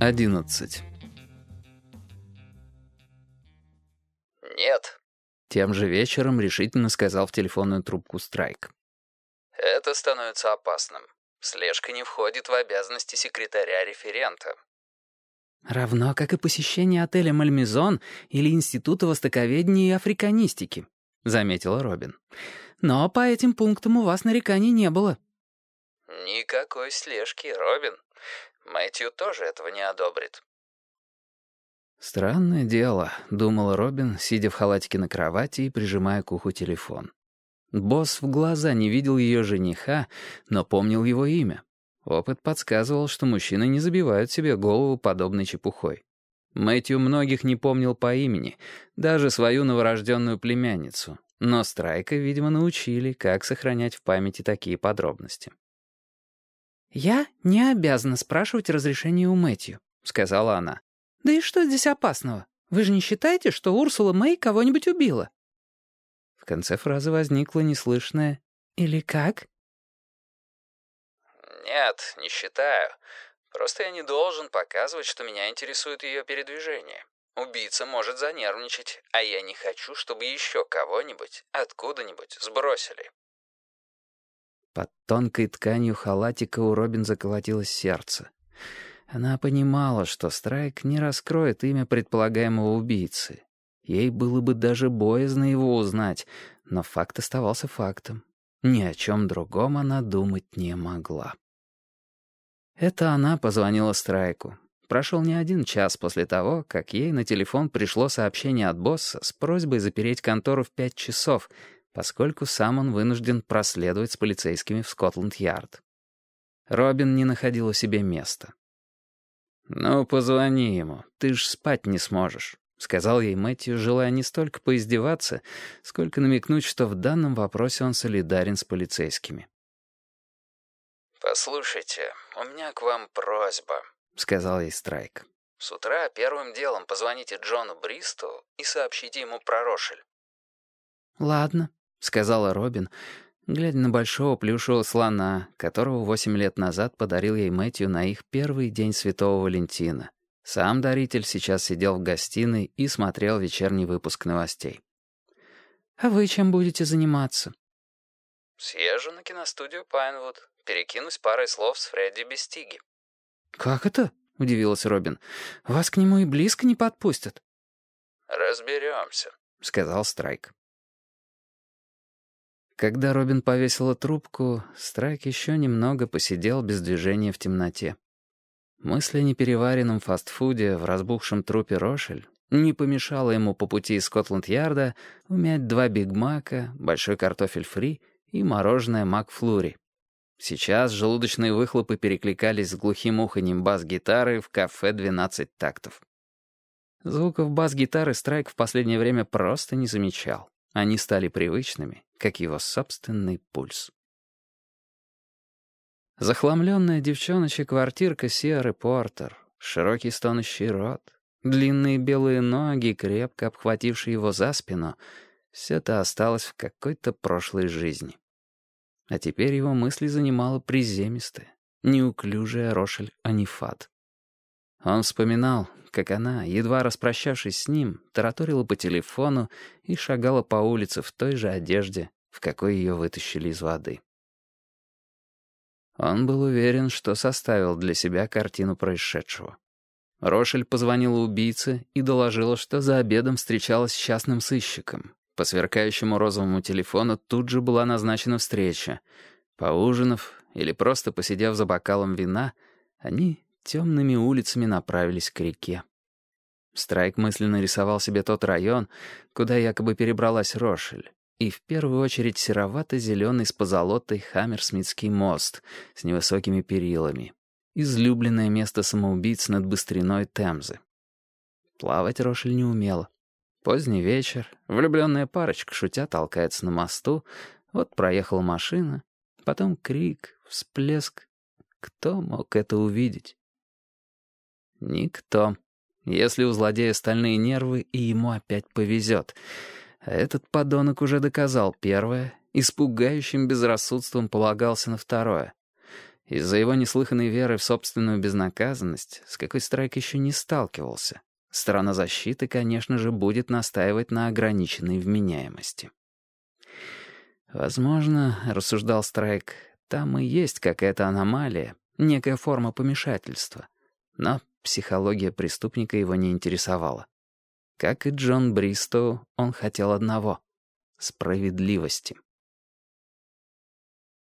11. «Нет», — тем же вечером решительно сказал в телефонную трубку Страйк. «Это становится опасным. Слежка не входит в обязанности секретаря-референта». «Равно как и посещение отеля «Мальмезон» или Института востоковедения и африканистики», — заметила Робин. «Но по этим пунктам у вас нареканий не было». «Никакой слежки, Робин. Мэтью тоже этого не одобрит. «Странное дело», — думала Робин, сидя в халатике на кровати и прижимая к уху телефон. Босс в глаза не видел ее жениха, но помнил его имя. Опыт подсказывал, что мужчины не забивают себе голову подобной чепухой. Мэтью многих не помнил по имени, даже свою новорожденную племянницу, но Страйка, видимо, научили, как сохранять в памяти такие подробности. «Я не обязана спрашивать разрешение у Мэтью», — сказала она. «Да и что здесь опасного? Вы же не считаете, что Урсула Мэй кого-нибудь убила?» В конце фразы возникло неслышное «Или как?» «Нет, не считаю. Просто я не должен показывать, что меня интересует ее передвижение. Убийца может занервничать, а я не хочу, чтобы еще кого-нибудь откуда-нибудь сбросили». Под тонкой тканью халатика у Робин заколотилось сердце. Она понимала, что Страйк не раскроет имя предполагаемого убийцы. Ей было бы даже боязно его узнать, но факт оставался фактом. Ни о чем другом она думать не могла. Это она позвонила Страйку. Прошел не один час после того, как ей на телефон пришло сообщение от босса с просьбой запереть контору в пять часов — поскольку сам он вынужден проследовать с полицейскими в Скотланд-Ярд. Робин не находила себе места. «Ну, позвони ему, ты ж спать не сможешь», — сказал ей Мэтью, желая не столько поиздеваться, сколько намекнуть, что в данном вопросе он солидарен с полицейскими. «Послушайте, у меня к вам просьба», — сказал ей Страйк. «С утра первым делом позвоните Джону Бристу и сообщите ему про Рошель». «Ладно», — сказала Робин, глядя на большого плюшевого слона, которого восемь лет назад подарил ей Мэтью на их первый день Святого Валентина. Сам даритель сейчас сидел в гостиной и смотрел вечерний выпуск новостей. «А вы чем будете заниматься?» «Съезжу на киностудию Пайнвуд, перекинусь парой слов с Фредди Бестиги». «Как это?» — удивилась Робин. «Вас к нему и близко не подпустят». «Разберемся», — сказал Страйк. Когда Робин повесила трубку, Страйк еще немного посидел без движения в темноте. Мысль о непереваренном фастфуде в разбухшем трупе Рошель не помешала ему по пути из Скотланд-Ярда умять два бигмака, большой картофель фри и мороженое Макфлури. Сейчас желудочные выхлопы перекликались с глухим уханьем бас-гитары в кафе «12 тактов». Звуков бас-гитары Страйк в последнее время просто не замечал. Они стали привычными, как его собственный пульс. Захламленная девчоночка-квартирка Сиары Портер, широкий стонущий рот, длинные белые ноги, крепко обхватившие его за спину — все это осталось в какой-то прошлой жизни. А теперь его мысли занимала приземистая, неуклюжая Рошель Анифат. Он вспоминал, как она, едва распрощавшись с ним, тараторила по телефону и шагала по улице в той же одежде, в какой ее вытащили из воды. Он был уверен, что составил для себя картину происшедшего. Рошель позвонила убийце и доложила, что за обедом встречалась с частным сыщиком. По сверкающему розовому телефону тут же была назначена встреча. Поужинав или просто посидев за бокалом вина, они темными улицами направились к реке. Страйк мысленно рисовал себе тот район, куда якобы перебралась Рошель, и в первую очередь серовато-зеленый с позолотой Хаммерсмитский мост с невысокими перилами, излюбленное место самоубийц над быстриной Темзы. Плавать Рошель не умела. Поздний вечер, влюбленная парочка, шутя, толкается на мосту, вот проехала машина, потом крик, всплеск. Кто мог это увидеть? Никто. Если у злодея стальные нервы, и ему опять повезет. А этот подонок уже доказал первое, испугающим безрассудством полагался на второе. Из-за его неслыханной веры в собственную безнаказанность, с какой Страйк еще не сталкивался, сторона защиты, конечно же, будет настаивать на ограниченной вменяемости. «Возможно, — рассуждал Страйк, — там и есть какая-то аномалия, некая форма помешательства. Но психология преступника его не интересовала. Как и Джон Бристоу, он хотел одного — справедливости.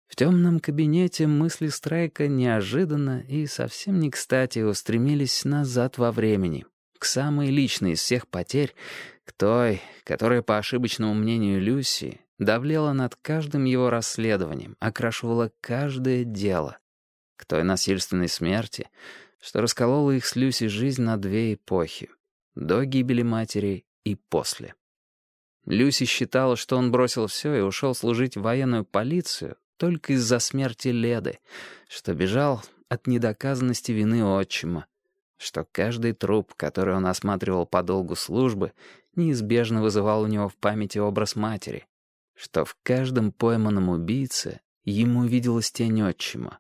В темном кабинете мысли Страйка неожиданно и совсем не кстати устремились назад во времени, к самой личной из всех потерь, к той, которая, по ошибочному мнению Люси, давлела над каждым его расследованием, окрашивала каждое дело, к той насильственной смерти, что расколола их с Люси жизнь на две эпохи — до гибели матери и после. Люси считала, что он бросил все и ушел служить в военную полицию, только из-за смерти Леды, что бежал от недоказанности вины отчима, что каждый труп, который он осматривал по долгу службы, неизбежно вызывал у него в памяти образ матери, что в каждом пойманном убийце ему виделась тень отчима,